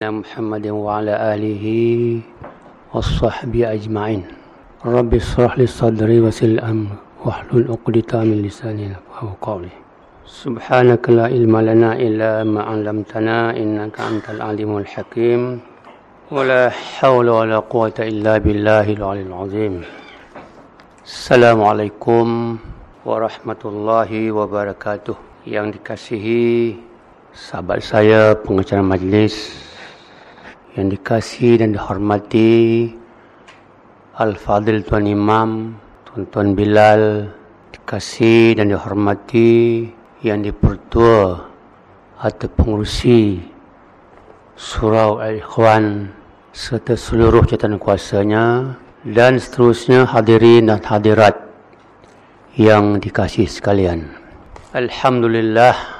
محمد وعلى آله والصحب أجمعين رب اشرح لي صدري وسل الأمر واحلل عقدة من لساني يفقهوا قولي سبحانك لا علم لنا إلا ما علمتنا إنك أنت العليم الحكيم ولا حول ولا قوة إلا بالله العلي العظيم السلام عليكم ورحمة الله وبركاته yang dikasihi sahabat saya pengacara majlis yang dikasih dan dihormati Al-Fadil Tuan Imam, Tuan-Tuan Bilal, dikasih dan dihormati yang dipertua atau pengurusi Surau Al-Ikhwan serta seluruh jatuhan kuasanya dan seterusnya hadirin dan hadirat yang dikasih sekalian. Alhamdulillah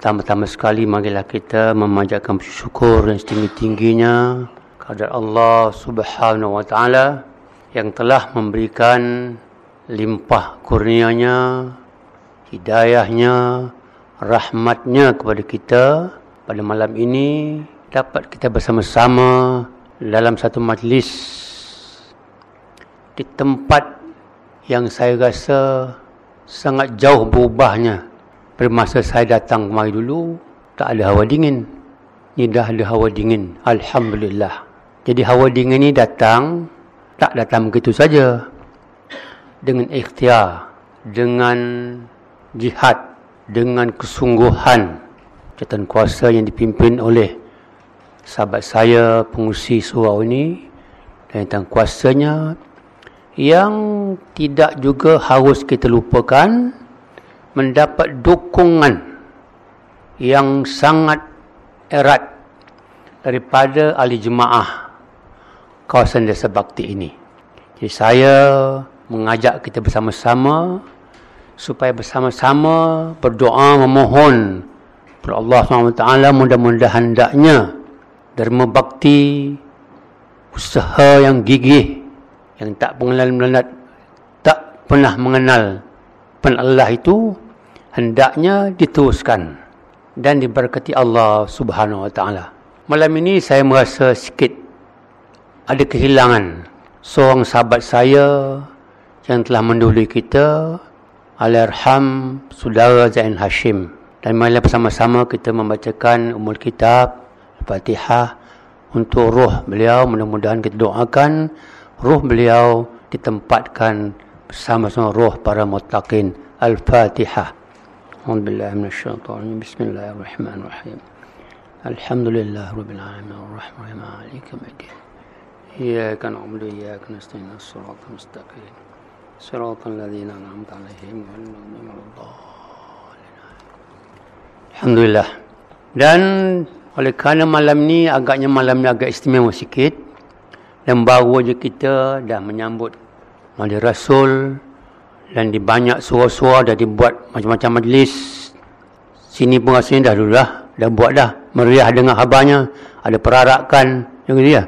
Pertama-tama sekali marilah kita memanjatkan syukur dan setinggi-tingginya kepada Allah Subhanahu wa taala yang telah memberikan limpah kurnianya, hidayahnya, rahmatnya kepada kita. Pada malam ini dapat kita bersama-sama dalam satu majlis di tempat yang saya rasa sangat jauh berubahnya pada masa saya datang kemari dulu, tak ada hawa dingin. Ni dah ada hawa dingin. Alhamdulillah. Jadi hawa dingin ni datang, tak datang begitu saja. Dengan ikhtiar, dengan jihad, dengan kesungguhan. Jatuhan kuasa yang dipimpin oleh sahabat saya, pengusi surau ini. Dan kuasanya yang tidak juga harus kita lupakan mendapat dukungan yang sangat erat daripada ahli jemaah kawasan desa bakti ini. Jadi saya mengajak kita bersama-sama supaya bersama-sama berdoa memohon kepada Allah SWT mudah-mudahan hendaknya derma bakti usaha yang gigih yang tak pengenal melanat tak pernah mengenal pen Allah itu hendaknya diteruskan dan diberkati Allah Subhanahu wa taala. Malam ini saya merasa sikit ada kehilangan seorang sahabat saya yang telah mendahului kita Alarham Saudara Zain Hashim dan marilah bersama-sama kita membacakan umul kitab Fatihah untuk roh beliau mudah-mudahan kita doakan roh beliau ditempatkan bersama-sama roh para muttaqin Al-Fatihah. أعوذ بالله من الشيطان بسم الله الرحمن الرحيم الحمد لله رب العالمين الرحمن الرحيم مالك يوم الدين إياك نعبد وإياك نستعين الصراط المستقيم صراط الذين أنعمت عليهم غير المغضوب عليهم Alhamdulillah. Dan oleh kerana malam ni agaknya malam ni agak istimewa sikit dan baru aja kita dah menyambut Mali Rasul dan di banyak suara-suara dah dibuat macam-macam majlis. Sini pun rasanya dah dulu dah dah buat dah. Meriah dengan khabarnya ada perarakan. Yang gitu ya.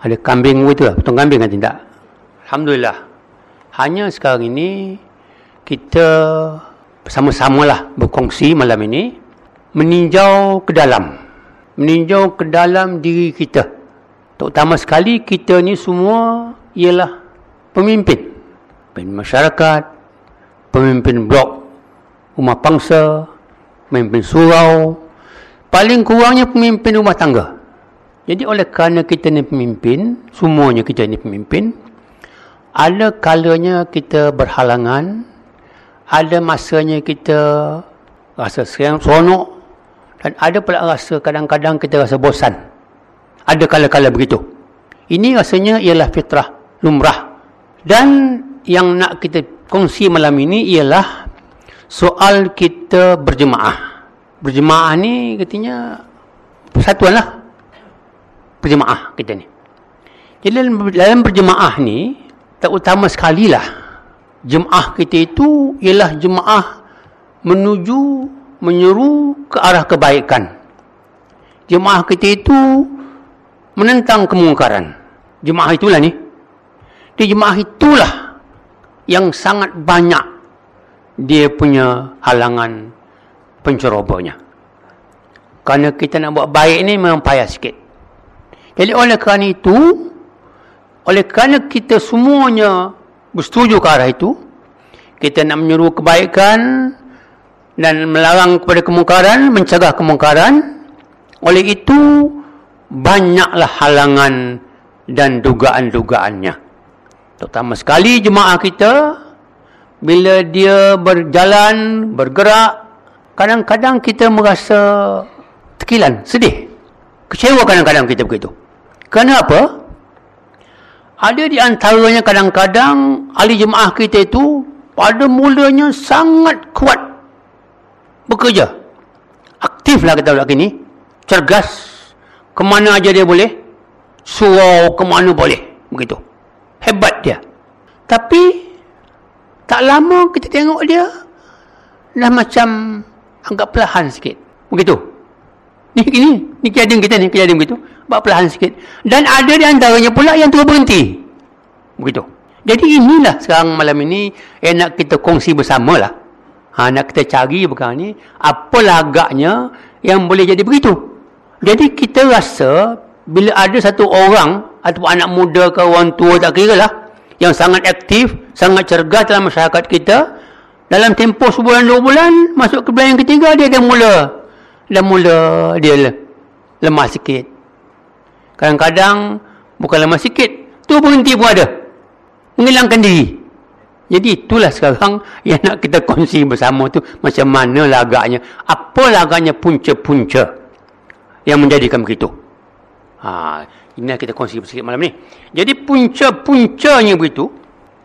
Ada kambing itu lah potong kambing kan tidak Alhamdulillah. Hanya sekarang ini kita bersama-sama lah berkongsi malam ini. Meninjau ke dalam. Meninjau ke dalam diri kita. Terutama sekali kita ni semua ialah pemimpin. Pemimpin masyarakat, pemimpin blok rumah pangsa, pemimpin surau, paling kurangnya pemimpin rumah tangga. Jadi oleh kerana kita ni pemimpin, semuanya kita ni pemimpin, ada kalanya kita berhalangan, ada masanya kita rasa seronok dan ada pula rasa kadang-kadang kita rasa bosan. Ada kala-kala begitu. Ini rasanya ialah fitrah, lumrah. Dan yang nak kita kongsi malam ini ialah soal kita berjemaah. Berjemaah ni katanya persatuan lah. Berjemaah kita ni. Jadi dalam, dalam berjemaah ni, tak utama sekali lah. Jemaah kita itu ialah jemaah menuju, menyeru ke arah kebaikan. Jemaah kita itu menentang kemungkaran. Jemaah itulah ni. Di jemaah itulah yang sangat banyak dia punya halangan pencerobanya. Kerana kita nak buat baik ni memang payah sikit. Jadi oleh kerana itu, oleh kerana kita semuanya bersetuju ke arah itu, kita nak menyuruh kebaikan dan melarang kepada kemungkaran, mencegah kemungkaran. Oleh itu, banyaklah halangan dan dugaan-dugaannya. Terutama sekali jemaah kita, bila dia berjalan, bergerak, kadang-kadang kita merasa tekilan, sedih. Kecewa kadang-kadang kita begitu. Kenapa? Ada di antaranya kadang-kadang ahli jemaah kita itu pada mulanya sangat kuat bekerja. Aktiflah kita lagi ni. Cergas. Kemana aja dia boleh. Surau kemana boleh. Begitu. Hebat dia. Tapi tak lama kita tengok dia dah macam anggap perlahan sikit. Begitu. Ni ni ni kejadian kita ni kejadian begitu. Buat perlahan sikit. Dan ada di antaranya pula yang terus berhenti. Begitu. Jadi inilah sekarang malam ini yang nak kita kongsi bersama lah. Ha, nak kita cari perkara ni. Apalah agaknya yang boleh jadi begitu. Jadi kita rasa bila ada satu orang atau anak muda ke orang tua tak kira lah. Yang sangat aktif, sangat cergas dalam masyarakat kita. Dalam tempoh sebulan dua bulan, masuk ke bulan yang ketiga, dia dah mula. Dah mula dia lemah sikit. Kadang-kadang bukan lemah sikit. Tu berhenti pun ada. Menghilangkan diri. Jadi itulah sekarang yang nak kita kongsi bersama tu macam mana lagaknya. Apa lagaknya punca-punca yang menjadikan begitu. Ha, ini kita kongsi sedikit malam ni. Jadi punca-puncanya begitu,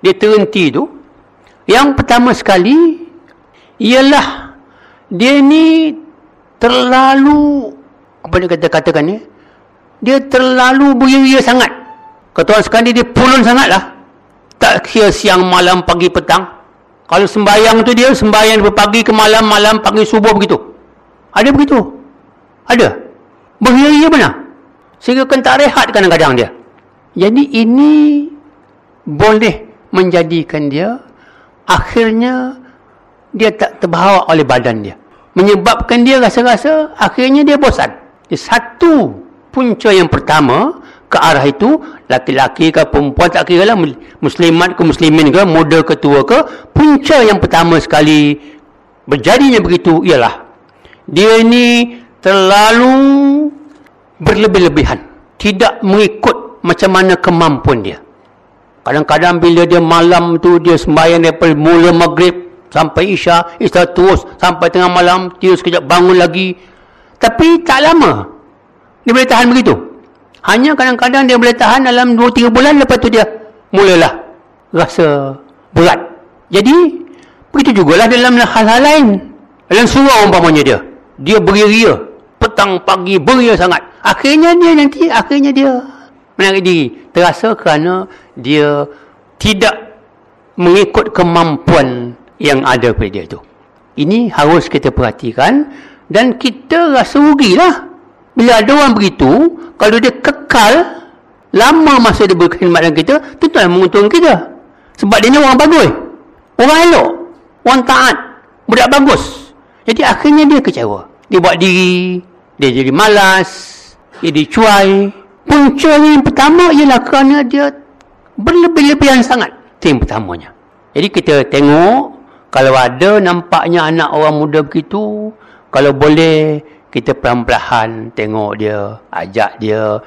dia terhenti tu, yang pertama sekali ialah dia ni terlalu apa dia kata katakan ni dia terlalu beria sangat. Orang sekali dia pulun sangat lah tak kira siang malam pagi petang. Kalau sembahyang tu dia sembahyang dari pagi ke malam malam pagi subuh begitu. Ada begitu? Ada. Beria benar sehingga kan tak rehat kadang-kadang dia. Jadi ini boleh menjadikan dia akhirnya dia tak terbawa oleh badan dia. Menyebabkan dia rasa-rasa akhirnya dia bosan. Jadi satu punca yang pertama ke arah itu laki-laki ke perempuan tak kira lah muslimat ke muslimin ke muda ke tua ke punca yang pertama sekali berjadinya begitu ialah dia ini terlalu berlebih-lebihan tidak mengikut macam mana kemampuan dia Kadang-kadang bila dia malam tu dia sembahyang daripada mula maghrib sampai isya, isya terus sampai tengah malam, dia sekejap bangun lagi. Tapi tak lama. Dia boleh tahan begitu. Hanya kadang-kadang dia boleh tahan dalam 2-3 bulan lepas tu dia mulalah rasa berat. Jadi, begitu jugalah dalam hal-hal lain. Dalam surau umpamanya dia. Dia beria-ria. Petang pagi beria sangat. Akhirnya dia nanti, akhirnya dia menarik diri. Terasa kerana dia tidak mengikut kemampuan yang ada pada dia itu. Ini harus kita perhatikan dan kita rasa rugilah. Bila ada orang begitu, kalau dia kekal lama masa dia berkhidmat dengan kita, tentu yang menguntungkan kita. Sebab dia ni orang bagus. Orang elok. Orang taat. Budak bagus. Jadi akhirnya dia kecewa. Dia buat diri. Dia jadi malas. Dia dicuai. Punca yang pertama ialah kerana dia berlebih-lebihan sangat. Itu yang pertamanya. Jadi kita tengok, kalau ada nampaknya anak orang muda begitu, kalau boleh kita pelan-pelan tengok dia, ajak dia,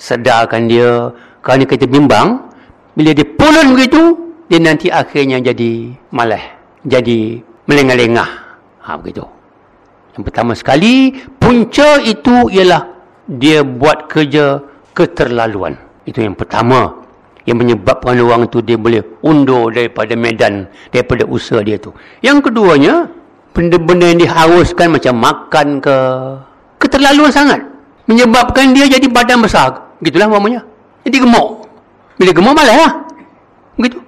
sedarkan dia. Kerana kita bimbang, bila dia pulun begitu, dia nanti akhirnya jadi malah. Jadi melengah-lengah. Ha, begitu. Yang pertama sekali, punca itu ialah dia buat kerja keterlaluan. Itu yang pertama. Yang menyebabkan orang tu dia boleh undur daripada medan daripada usaha dia tu. Yang keduanya benda-benda yang diharuskan macam makan ke keterlaluan sangat. Menyebabkan dia jadi badan besar. Gitulah namanya jadi gemuk. Bila gemuk malah lah. Begitu.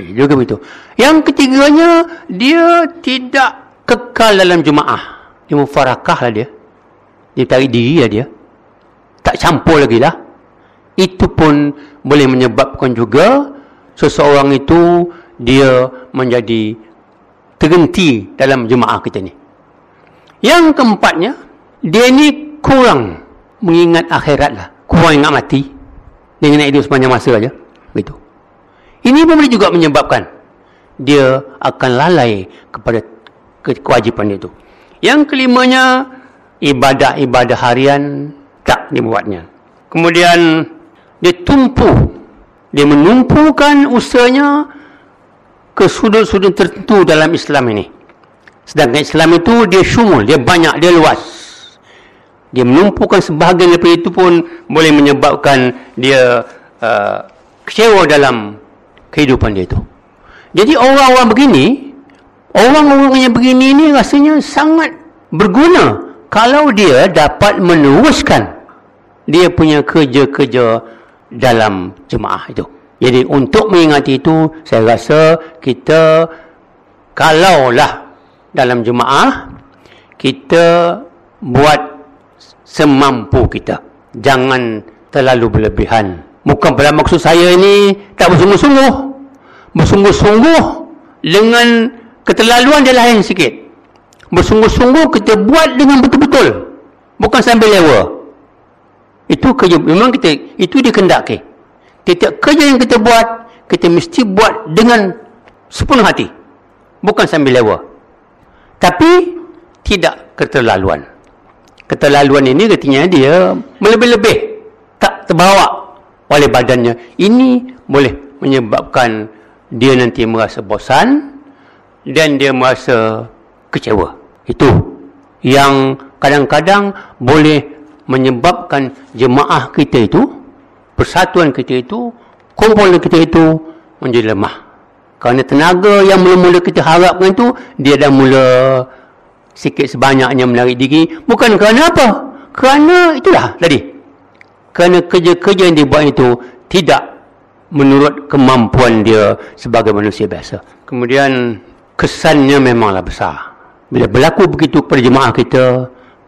Eh, juga begitu. Yang ketiganya dia tidak kekal dalam jemaah. Dia mufarakah lah dia dia tarik diri lah dia tak campur lagi lah itu pun boleh menyebabkan juga seseorang itu dia menjadi terhenti dalam jemaah kita ni. Yang keempatnya, dia ni kurang mengingat akhirat lah. Kurang ingat mati. Dengan nak hidup sepanjang masa aja. Begitu. Ini pun boleh juga menyebabkan dia akan lalai kepada kewajipan itu. Yang kelimanya, ibadah-ibadah harian tak dibuatnya. Kemudian, dia tumpu. Dia menumpukan usahanya ke sudut-sudut tertentu dalam Islam ini. Sedangkan Islam itu dia syumul, dia banyak, dia luas. Dia menumpukan sebahagian daripada itu pun boleh menyebabkan dia uh, kecewa dalam kehidupan dia itu. Jadi orang-orang begini, orang-orang yang begini ni rasanya sangat berguna kalau dia dapat meneruskan dia punya kerja-kerja dalam jemaah itu. Jadi untuk mengingati itu, saya rasa kita kalaulah dalam jemaah, kita buat semampu kita. Jangan terlalu berlebihan. Bukan pada maksud saya ini tak bersungguh-sungguh. Bersungguh-sungguh dengan keterlaluan dia lain sikit. Bersungguh-sungguh kita buat dengan betul-betul. Bukan sambil lewa. Itu kerja. Memang kita, itu dikendaki. Tiap kerja yang kita buat, kita mesti buat dengan sepenuh hati. Bukan sambil lewa. Tapi, tidak keterlaluan. Keterlaluan ini katanya dia melebih-lebih. Tak terbawa oleh badannya. Ini boleh menyebabkan dia nanti merasa bosan dan dia merasa kecewa. Itu yang kadang-kadang boleh menyebabkan jemaah kita itu persatuan kita itu, kumpulan kita itu menjadi lemah. Kerana tenaga yang mula-mula kita harapkan itu, dia dah mula sikit sebanyaknya menarik diri. Bukan kerana apa? Kerana itulah tadi. Kerana kerja-kerja yang dibuat itu tidak menurut kemampuan dia sebagai manusia biasa. Kemudian kesannya memanglah besar. Bila berlaku begitu kepada jemaah kita,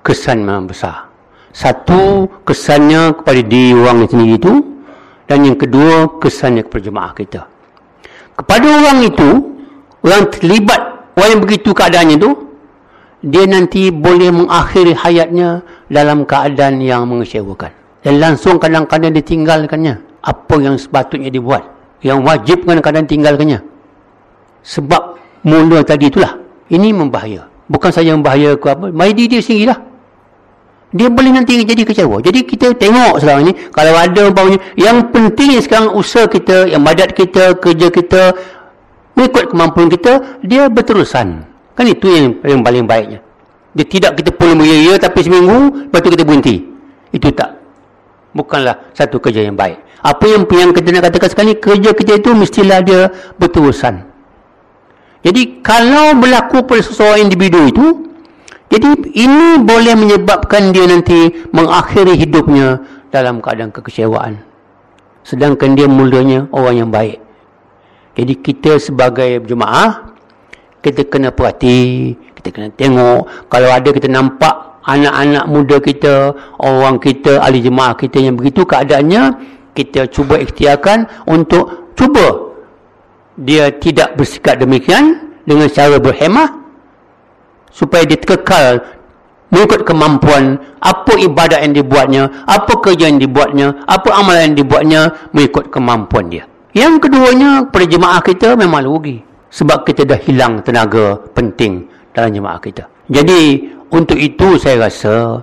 kesan memang besar. Satu, kesannya kepada diri orang sendiri itu. Dan yang kedua, kesannya kepada jemaah kita. Kepada orang itu, orang terlibat, orang yang begitu keadaannya itu, dia nanti boleh mengakhiri hayatnya dalam keadaan yang mengecewakan. Dan langsung kadang-kadang ditinggalkannya. Apa yang sepatutnya dibuat. Yang wajib kadang-kadang tinggalkannya. Sebab mula tadi itulah. Ini membahaya. Bukan saja membahaya ke apa. Mari dia sendirilah dia boleh nanti jadi kecewa. Jadi kita tengok sekarang ni, kalau ada umpamanya, yang penting sekarang usaha kita, yang badat kita, kerja kita, mengikut kemampuan kita, dia berterusan. Kan itu yang, yang paling baiknya. Dia tidak kita pun beria tapi seminggu, lepas tu kita berhenti. Itu tak. Bukanlah satu kerja yang baik. Apa yang, yang kita nak katakan sekarang ni, kerja kita itu mestilah dia berterusan. Jadi, kalau berlaku pada seseorang individu itu, jadi ini boleh menyebabkan dia nanti mengakhiri hidupnya dalam keadaan kekecewaan. Sedangkan dia mulanya orang yang baik. Jadi kita sebagai jemaah, kita kena perhati, kita kena tengok. Kalau ada kita nampak anak-anak muda kita, orang kita, ahli jemaah kita yang begitu keadaannya, kita cuba ikhtiarkan untuk cuba dia tidak bersikap demikian dengan cara berhemah supaya dia kekal mengikut kemampuan apa ibadat yang dibuatnya, apa kerja yang dibuatnya, apa amalan yang dibuatnya mengikut kemampuan dia. Yang keduanya pada jemaah kita memang rugi sebab kita dah hilang tenaga penting dalam jemaah kita. Jadi untuk itu saya rasa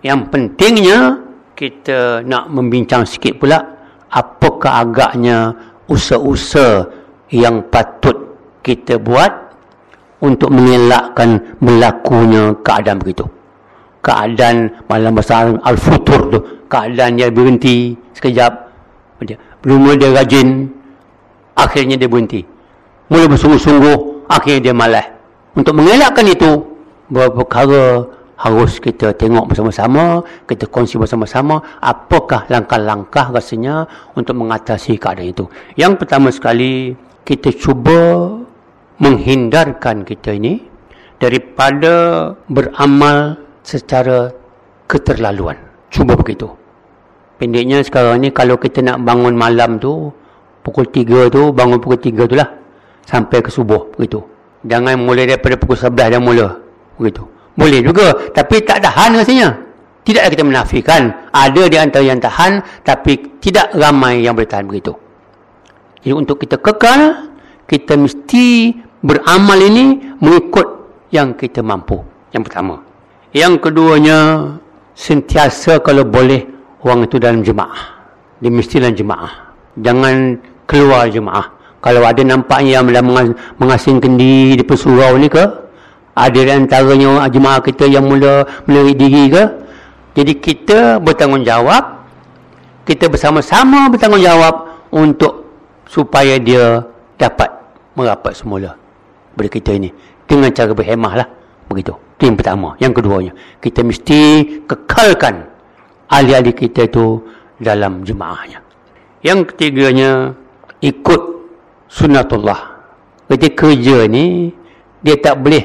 yang pentingnya kita nak membincang sikit pula apakah agaknya usaha-usaha yang patut kita buat untuk mengelakkan berlakunya keadaan begitu. Keadaan malam besar al-futur tu, keadaan dia berhenti sekejap. Belum dia rajin, akhirnya dia berhenti. Mula bersungguh-sungguh, akhirnya dia malas. Untuk mengelakkan itu, beberapa perkara harus kita tengok bersama-sama, kita kongsi bersama-sama apakah langkah-langkah rasanya untuk mengatasi keadaan itu. Yang pertama sekali, kita cuba menghindarkan kita ini daripada beramal secara keterlaluan. Cuba begitu. Pendeknya sekarang ni kalau kita nak bangun malam tu pukul 3 tu bangun pukul 3 tu lah sampai ke subuh begitu. Jangan mulai daripada pukul 11 dah mula begitu. Boleh juga tapi tak tahan rasanya. Tidak kita menafikan. Ada di antara yang tahan. Tapi tidak ramai yang boleh tahan begitu. Jadi untuk kita kekal. Kita mesti beramal ini mengikut yang kita mampu. Yang pertama. Yang keduanya. Sentiasa kalau boleh. Orang itu dalam jemaah. Dia mesti dalam jemaah. Jangan keluar jemaah. Kalau ada nampaknya yang mengasingkan diri di pesurau ni ke, ada antaranya jemaah kita yang mula melirik diri ke, jadi kita bertanggungjawab, kita bersama-sama bertanggungjawab untuk supaya dia dapat merapat semula pada kita ini. Dengan cara berhemah lah. Begitu. Itu yang pertama. Yang keduanya. Kita mesti kekalkan ahli-ahli kita itu dalam jemaahnya. Yang ketiganya, ikut sunnatullah. Ketika kerja ni, dia tak boleh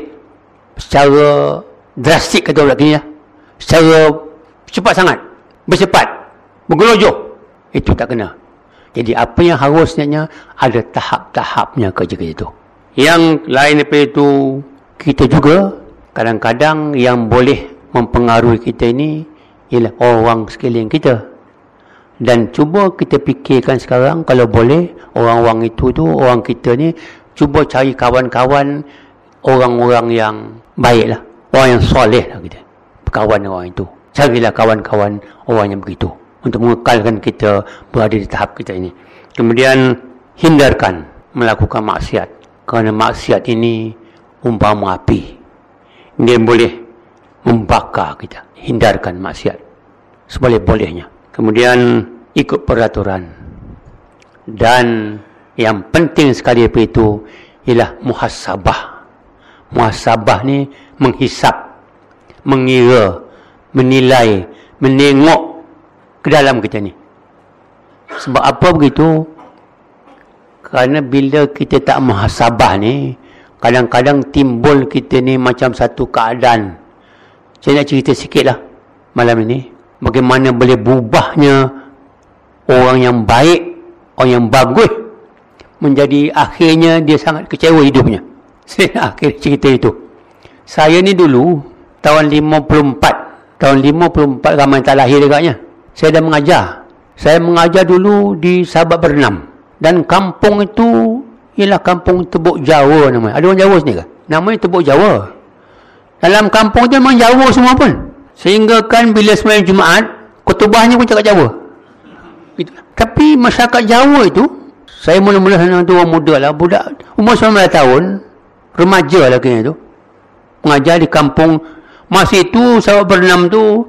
secara drastik kata orang kini ya. Secara cepat sangat. Bercepat. Bergelojoh. Itu tak kena. Jadi apa yang harusnya ada tahap-tahapnya kerja kita itu. Yang lain daripada itu, kita juga kadang-kadang yang boleh mempengaruhi kita ini ialah orang sekeliling kita. Dan cuba kita fikirkan sekarang kalau boleh orang-orang itu tu orang kita ni cuba cari kawan-kawan orang-orang yang baik lah orang yang soleh lah kita kawan orang itu. Carilah kawan-kawan orang yang begitu untuk mengekalkan kita berada di tahap kita ini. Kemudian hindarkan melakukan maksiat. Kerana maksiat ini umpama api. Dia boleh membakar kita. Hindarkan maksiat seboleh-bolehnya. Kemudian ikut peraturan. Dan yang penting sekali daripada itu ialah muhasabah muhasabah ni menghisap mengira menilai menengok ke dalam kita ni sebab apa begitu kerana bila kita tak muhasabah ni kadang-kadang timbul kita ni macam satu keadaan saya nak cerita sikit lah malam ini bagaimana boleh berubahnya orang yang baik, orang yang bagus menjadi akhirnya dia sangat kecewa hidupnya. Saya akhir cerita itu. Saya ni dulu tahun 54, tahun 54 ramai tak lahir dekatnya. Saya dah mengajar. Saya mengajar dulu di Sabak Bernam dan kampung itu ialah kampung Tebuk Jawa namanya. Ada orang Jawa sini ke? Namanya Tebuk Jawa. Dalam kampung tu memang Jawa semua pun. Sehingga kan bila sembahyang Jumaat, kutubahnya pun cakap Jawa. Itu. Tapi masyarakat Jawa itu, saya mula-mula sana tu orang muda lah, budak umur 19 tahun, remaja lah kena tu. Mengajar di kampung, masa itu sahabat berenam tu,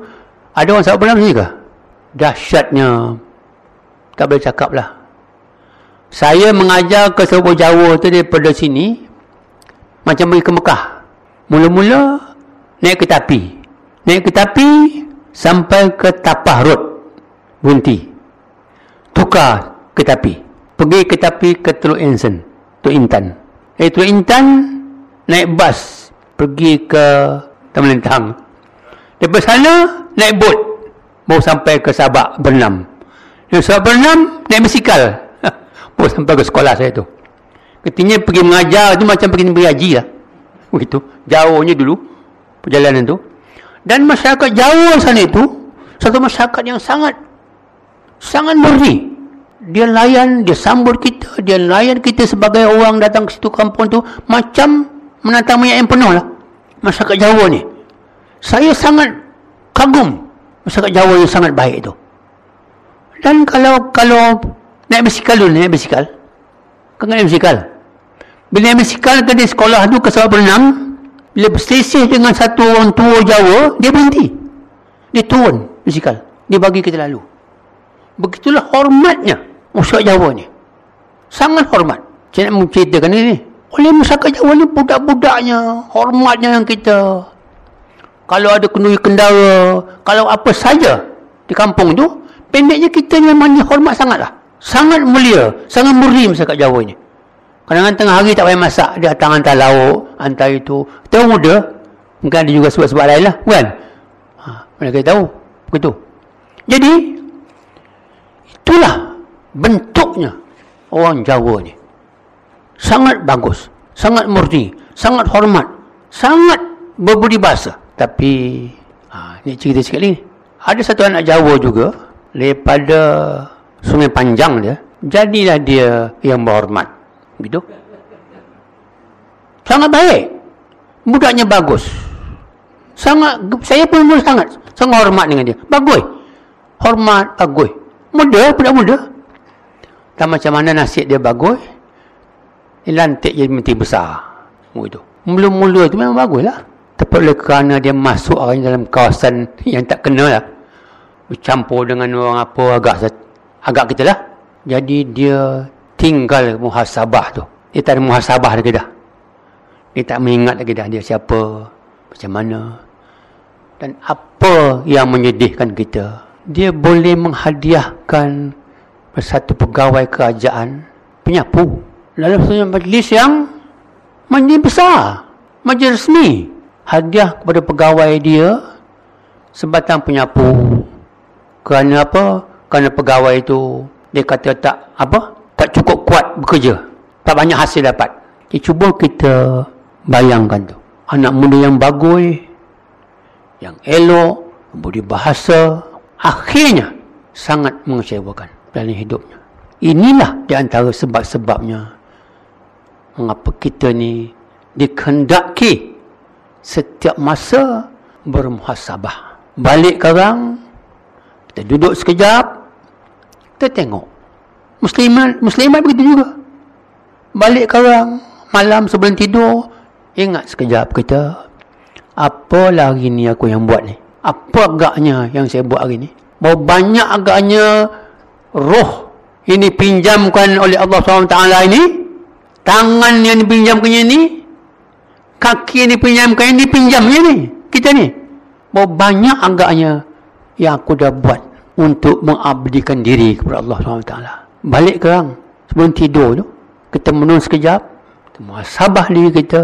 ada orang sahabat berenam sini ke? Dahsyatnya, tak boleh cakap lah. Saya mengajar ke sahabat Jawa tu daripada sini, macam pergi ke Mekah. Mula-mula, naik ke tapi naik ke tapi sampai ke tapah road berhenti tukar ke tapi pergi ke tapi ke Teluk Insan Teluk Intan. Eh Teluk Intan naik bas pergi ke Taman Lentang daripada sana naik bot baru sampai ke Sabak berenam dari Sabak berenam naik basikal baru sampai ke sekolah saya tu. Ketika pergi mengajar tu macam pergi beri lah. Begitu jauhnya dulu perjalanan tu. Dan masyarakat Jawa sana itu satu masyarakat yang sangat sangat murni. Dia layan dia sambut kita dia layan kita sebagai orang datang ke situ kampung tu macam menatang minyak yang penuh lah. Masyarakat Jawa ni. Saya sangat kagum masyarakat Jawa yang sangat baik itu dan kalau kalau naik basikal dulu naik basikal kan naik basikal bila naik basikal ke di sekolah tu ke sekolah berenang bila berselisih dengan satu orang tua Jawa, dia berhenti. Dia turun musikal. Dia bagi kita lalu. Begitulah hormatnya masyarakat Jawa ni. Sangat hormat. Saya nak menceritakan ini. Oleh masyarakat Jawa ni budak-budaknya, hormatnya yang kita. Kalau ada kenduri kendara, kalau apa saja di kampung tu, pendeknya kita memang hormat sangatlah. Sangat mulia, sangat murni masyarakat Jawa ni. Kadang-kadang tengah hari tak payah masak. Dia datang hantar lauk, hantar itu. Tahu muda. Mungkin ada juga sebab-sebab lain lah. Kan? Ha, mana kita tahu. Begitu. Jadi, itulah bentuknya orang Jawa ni. Sangat bagus. Sangat murni. Sangat hormat. Sangat berbudi bahasa. Tapi, ha, ni cerita sikit lagi. Ada satu anak Jawa juga daripada Sungai Panjang dia, jadilah dia yang berhormat. Gitu. Sangat baik. Budaknya bagus. Sangat saya pun sangat sangat hormat dengan dia. Bagus. Hormat bagus. Muda, budak muda. Tak macam mana nasib dia bagus. Lantik jadi menteri besar. Begitu. Mula-mula tu memang bagus lah. Oleh kerana dia masuk orang dalam kawasan yang tak kena lah. Bercampur dengan orang apa agak agak kita lah. Jadi dia tinggal muhasabah tu. Dia tak ada muhasabah lagi dah. Dia tak mengingat lagi dah dia siapa. Macam mana. Dan apa yang menyedihkan kita. Dia boleh menghadiahkan satu pegawai kerajaan penyapu. Dalam satu majlis yang majlis besar. Majlis resmi hadiah kepada pegawai dia sebatang penyapu. Kerana apa? Kerana pegawai itu dia kata tak apa? Tak cukup kuat bekerja. Tak banyak hasil dapat. Okay, cuba kita bayangkan tu. Anak muda yang bagus yang elok budi bahasa akhirnya sangat mengecewakan dalam hidupnya. Inilah di antara sebab-sebabnya mengapa kita ni dikendaki setiap masa bermuhasabah. Balik sekarang, kita duduk sekejap, kita tengok. Muslimat, muslimat begitu juga. Balik sekarang, malam sebelum tidur, ingat sekejap kita, apa lagi ni aku yang buat ni? Apa agaknya yang saya buat hari ni? Berapa banyak agaknya roh ini pinjamkan oleh Allah SWT ini, tangan yang dipinjamkan ini, kaki ni pinjamkan ini pinjamnya ni kita ni. Berapa banyak agaknya yang aku dah buat untuk mengabdikan diri kepada Allah SWT. Balik kerang sebelum tidur tu kita menung sekejap kita muasabah diri kita.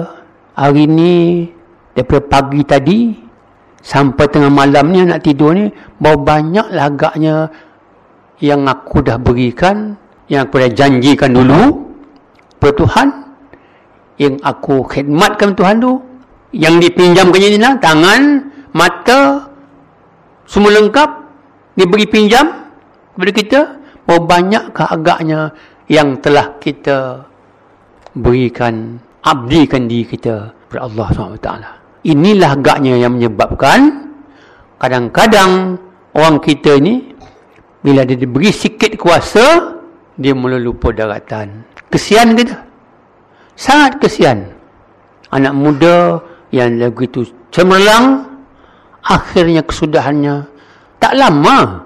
Hari ni daripada pagi tadi sampai tengah malam ni nak tidur ni berapa banyak agaknya yang aku dah berikan yang aku dah janjikan dulu. Kepada Tuhan yang aku khidmatkan Tuhan tu yang dipinjamkan ini lah tangan mata semua lengkap diberi pinjam kepada kita berapa banyakkah agaknya yang telah kita berikan abdikan diri kita kepada Allah SWT. Inilah agaknya yang menyebabkan kadang-kadang orang kita ini bila dia diberi sikit kuasa dia mula lupa daratan kesian kita sangat kesian. Anak muda yang begitu cemerlang akhirnya kesudahannya tak lama.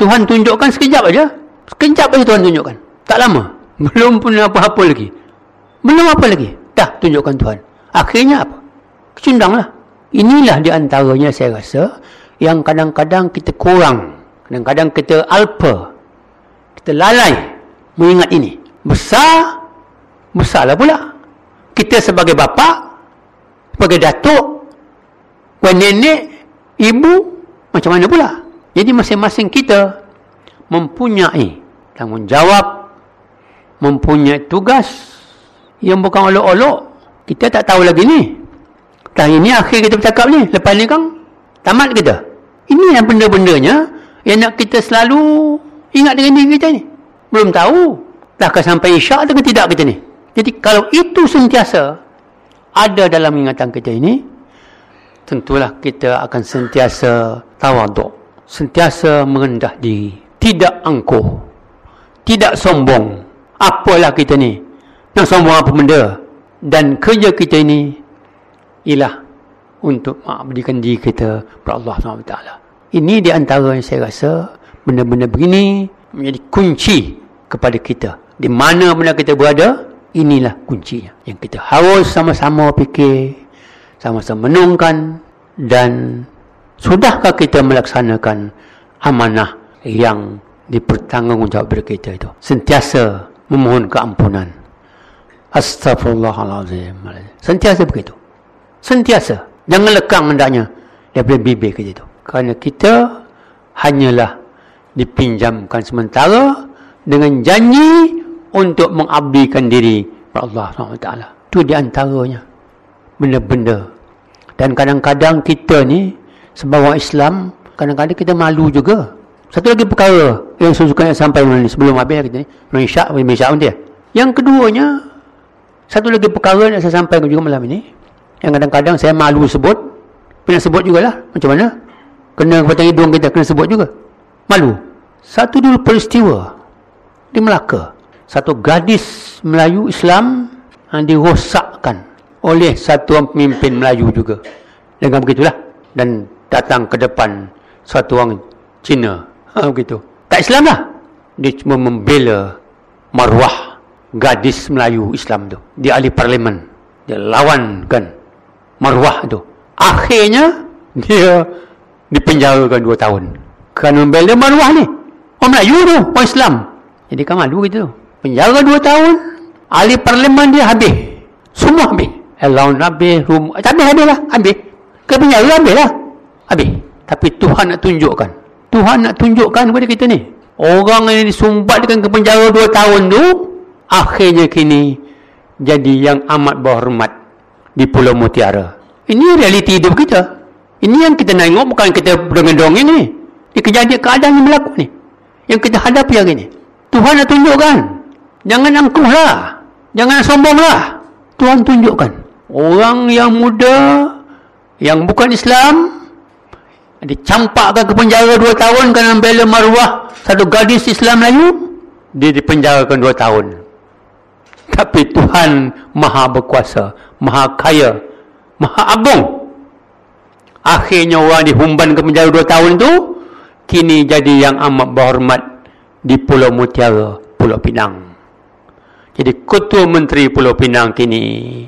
Tuhan tunjukkan sekejap aja. Sekejap aja Tuhan tunjukkan. Tak lama. Belum pun apa-apa lagi. Belum apa lagi. Dah tunjukkan Tuhan. Akhirnya apa? Kecundanglah inilah di antaranya saya rasa yang kadang-kadang kita kurang. Kadang-kadang kita alpa. Kita lalai mengingat ini. Besar Besarlah pula. Kita sebagai bapa, sebagai datuk, wan nenek, ibu, macam mana pula? Jadi masing-masing kita mempunyai tanggungjawab, mempunyai tugas yang bukan olok-olok. Kita tak tahu lagi ni. Dah ini akhir kita bercakap ni. Lepas ni kan, tamat kita. Ini yang benda-bendanya yang nak kita selalu ingat dengan diri kita ni. Belum tahu. Dah sampai isyak atau tidak kita ni? Jadi kalau itu sentiasa ada dalam ingatan kita ini, tentulah kita akan sentiasa tawaduk, sentiasa merendah diri, tidak angkuh, tidak sombong. Apalah kita ni? Nak sombong apa benda? Dan kerja kita ini ialah untuk mengabdikan diri kita kepada Allah SWT. Ini di antara yang saya rasa benda-benda begini menjadi kunci kepada kita. Di mana benda kita berada, Inilah kuncinya. Yang kita harus sama-sama fikir, sama-sama menungkan dan sudahkah kita melaksanakan amanah yang dipertanggungjawab dari kita itu. Sentiasa memohon keampunan. Astagfirullahaladzim. Sentiasa begitu. Sentiasa. Jangan lekang hendaknya daripada bibir kita itu. Kerana kita hanyalah dipinjamkan sementara dengan janji untuk mengabdikan diri kepada Allah SWT. Itu di antaranya. Benda-benda. Dan kadang-kadang kita ni, sebagai orang Islam, kadang-kadang kita malu juga. Satu lagi perkara yang saya suka sampai ni sebelum habis kita ni. Main syak, main syak dia. Yang keduanya, satu lagi perkara yang saya sampaikan juga malam ini. Yang kadang-kadang saya malu sebut. Pernah sebut jugalah. Macam mana? Kena kepada hidung kita, kena sebut juga. Malu. Satu dulu peristiwa di Melaka. Satu gadis Melayu Islam yang dirosakkan oleh satu pemimpin Melayu juga. Dengan begitulah. Dan datang ke depan satu orang Cina Ha, begitu. Tak Islam lah. Dia cuma membela maruah gadis Melayu Islam tu. Di ahli parlimen. Dia lawan kan maruah tu. Akhirnya, dia dipenjarakan dua tahun. Kerana membela maruah ni. Orang Melayu tu, orang Islam. Jadi kan malu gitu. Penjara dua tahun, ahli parlimen dia habis. Semua habis. Allowance habis, rumah. Tak habis, lah. Habis. Ke penjara habis lah. Habis. Tapi Tuhan nak tunjukkan. Tuhan nak tunjukkan kepada kita ni. Orang yang disumbatkan ke penjara dua tahun tu, akhirnya kini jadi yang amat berhormat di Pulau Mutiara. Ini realiti hidup kita. Ini yang kita tengok bukan kita dongeng-dongeng ni. Ini kejadian keadaan yang berlaku ni. Yang kita hadapi hari ni. Tuhan nak tunjukkan. Jangan angkuhlah. Jangan sombonglah. Tuhan tunjukkan. Orang yang muda, yang bukan Islam, dicampakkan ke penjara dua tahun kerana membela maruah satu gadis Islam Melayu dia dipenjarakan dua tahun tapi Tuhan maha berkuasa maha kaya maha agung akhirnya orang dihumban ke penjara dua tahun tu kini jadi yang amat berhormat di Pulau Mutiara Pulau Pinang jadi ketua menteri Pulau Pinang kini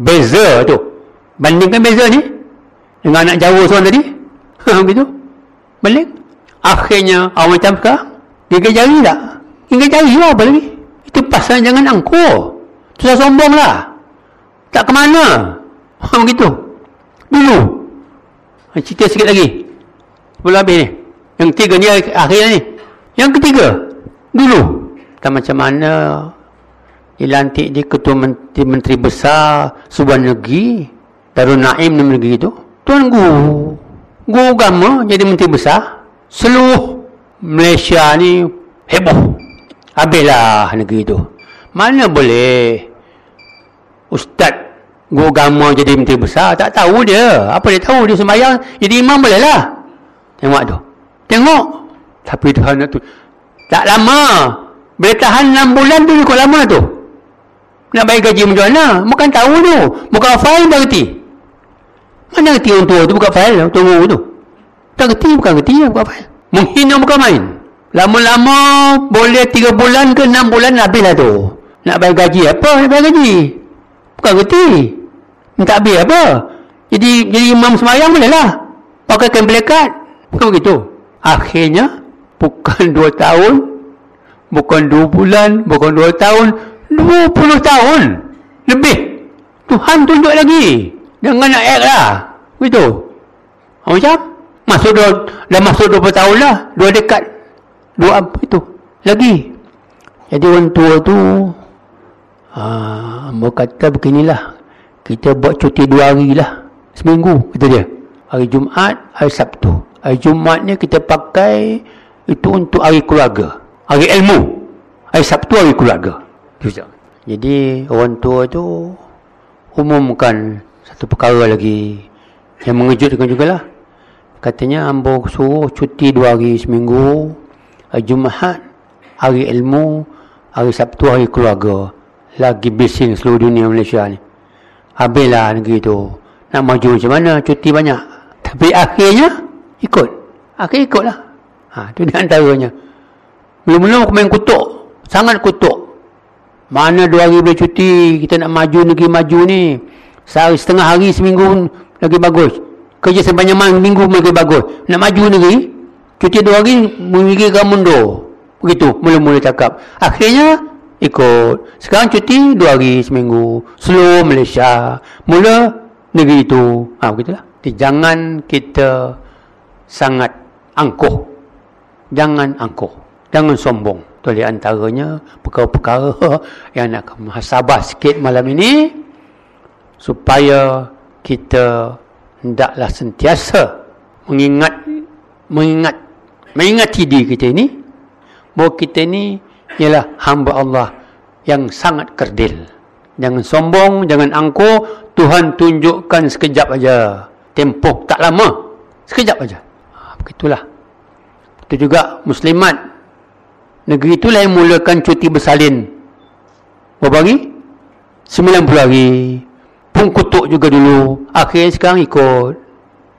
beza tu bandingkan beza ni dengan anak Jawa seorang tadi Ha, begitu. Balik. Akhirnya, awak macam sekarang, dia jari tak? Dia jari lah apa lagi? Itu pasal jangan angkuh. Susah sombong lah. Tak ke mana? Ha, begitu. Dulu. Ha, cerita sikit lagi. Sebelum habis ni. Yang ketiga ni akhirnya ni. Yang ketiga. Dulu. Tak macam mana dilantik dia ketua menteri, menteri besar sebuah negeri. Darul Naim negeri itu. Tuan Guru. Guru agama jadi menteri besar. Seluruh Malaysia ni heboh. Habislah negeri tu. Mana boleh ustaz guru agama jadi menteri besar? Tak tahu dia. Apa dia tahu? Dia sembahyang jadi imam boleh lah tengok tu. Tengok. Tapi Tuhan tu tak lama boleh tahan 6 bulan tu cukup lama tu nak bayar gaji macam mana bukan tahu tu bukan file dah reti mana reti orang tua tu buka file tunggu tu. Tak reti bukan reti buka file. Menghina bukan main. Lama-lama boleh 3 bulan ke 6 bulan habislah tu. Nak bayar gaji apa? Nak bayar gaji. Bukan reti. Minta habis apa? Jadi jadi imam semayang boleh lah. Pakai kain pelekat. Bukan begitu. Akhirnya bukan 2 tahun. Bukan 2 bulan. Bukan 2 tahun. 20 tahun. Lebih. Tuhan tunjuk lagi. Jangan nak act lah. Begitu. Macam? Masuk dua, dah masuk dua tahun lah. Dua dekat. Dua apa itu. Lagi. Jadi orang tua tu. Ah, uh, kata beginilah. Kita buat cuti dua hari lah. Seminggu. Kata dia. Hari Jumaat, hari Sabtu. Hari Jumaat ni kita pakai itu untuk hari keluarga. Hari ilmu. Hari Sabtu hari keluarga. Jadi orang tua tu umumkan satu perkara lagi yang mengejutkan jugalah. Katanya ambo suruh cuti dua hari seminggu. Hari Jumaat, hari ilmu, hari Sabtu, hari keluarga. Lagi bising seluruh dunia Malaysia ni. Habislah negeri tu. Nak maju macam mana, cuti banyak. Tapi akhirnya, ikut. Akhirnya ikutlah. Ha, itu di antaranya. Mula-mula aku main kutuk. Sangat kutuk. Mana dua hari boleh cuti, kita nak maju negeri maju ni. Sehari setengah hari seminggu lagi bagus. Kerja sepanjang minggu lagi bagus. Nak maju negeri, cuti dua hari memikirkan mundur. Begitu, mula-mula cakap. Akhirnya, ikut. Sekarang cuti dua hari seminggu. Seluruh Malaysia. Mula negeri itu. Ha, begitulah. Jadi, jangan kita sangat angkuh. Jangan angkuh. Jangan sombong. Itu antaranya perkara-perkara yang nak muhasabah sikit malam ini supaya kita hendaklah sentiasa mengingat mengingat mengingati diri kita ini bahawa kita ini ialah hamba Allah yang sangat kerdil. Jangan sombong, jangan angkuh. Tuhan tunjukkan sekejap aja. Tempoh tak lama. Sekejap aja. Ha, begitulah. Itu juga muslimat. Negeri itulah yang mulakan cuti bersalin. Berapa hari? 90 hari. Pun kutuk juga dulu. Akhirnya sekarang ikut.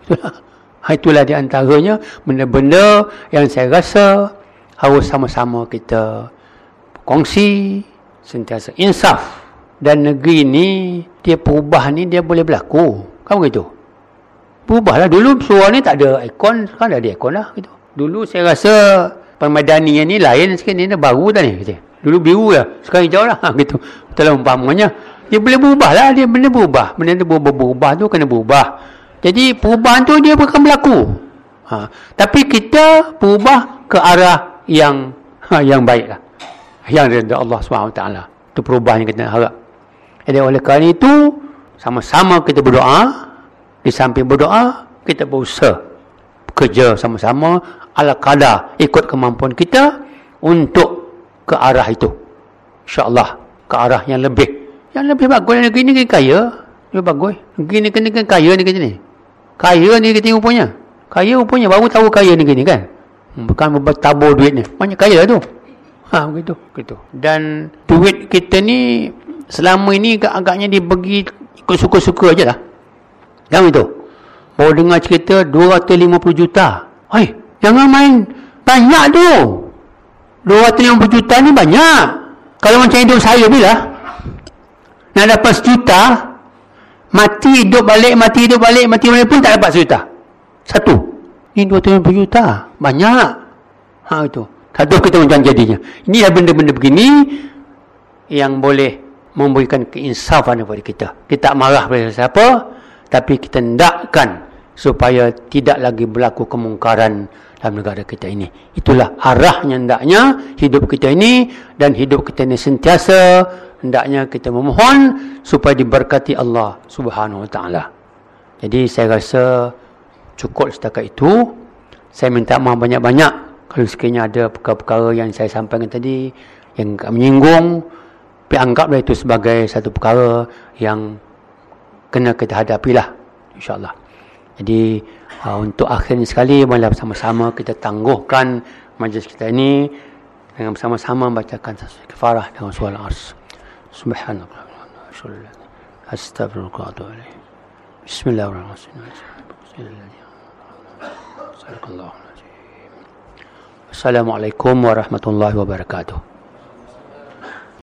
Itulah. Ha, itulah di antaranya benda-benda yang saya rasa harus sama-sama kita kongsi sentiasa insaf dan negeri ni dia perubahan ni dia boleh berlaku kan begitu berubahlah dulu suara ni tak ada ikon sekarang dah ada ikon lah gitu. dulu saya rasa permadanian ni lain sikit ni baru dah ni gitu. dulu biru lah sekarang hijau lah gitu betul umpamanya dia boleh berubah lah dia benda berubah benda tu berubah, berubah tu kena berubah jadi perubahan tu dia akan berlaku. Ha. Tapi kita berubah ke arah yang ha, yang baiklah. Yang dari Allah SWT. Itu perubahan yang kita harap. Jadi oleh kerana itu, sama-sama kita berdoa. Di samping berdoa, kita berusaha. Bekerja sama-sama. Ala kadar ikut kemampuan kita. Untuk ke arah itu. InsyaAllah. Ke arah yang lebih. Yang lebih bagus. Negeri ni kaya. Lebih bagus. Negeri ni kena kaya ni kata ni. Kaya ni kita tengok punya. Kaya punya baru tahu kaya ni gini kan. Hmm, bukan bertabur duit ni. Banyak kaya tu. Ha begitu, begitu. Dan duit kita ni selama ini agaknya dibagi ikut suka-suka aje lah. Yang itu. Baru dengar cerita 250 juta. Hai, jangan main banyak tu. 250 juta ni banyak. Kalau macam hidup saya bila nak dapat sejuta Mati hidup balik, mati hidup balik, mati balik pun tak dapat sejuta. Satu. Ini dua tujuh juta. Banyak. Ha itu. Satu kita macam jadinya. Ini benda-benda begini yang boleh memberikan keinsafan kepada kita. Kita tak marah pada siapa. Tapi kita hendakkan supaya tidak lagi berlaku kemungkaran dalam negara kita ini. Itulah arahnya hendaknya hidup kita ini dan hidup kita ini sentiasa hendaknya kita memohon supaya diberkati Allah Subhanahu wa taala. Jadi saya rasa cukup setakat itu. Saya minta maaf banyak-banyak kalau sekiranya ada perkara-perkara yang saya sampaikan tadi yang menyinggung anggaplah itu sebagai satu perkara yang kena kita hadapilah insyaallah. Jadi Ha, untuk akhirnya sekali malah bersama-sama kita tangguhkan majlis kita ini dengan bersama-sama membacakan kafarah dengan suara ars. Subhanallah Astagfirullahaladzim. Bismillahirrahmanirrahim. Assalamualaikum warahmatullahi wabarakatuh.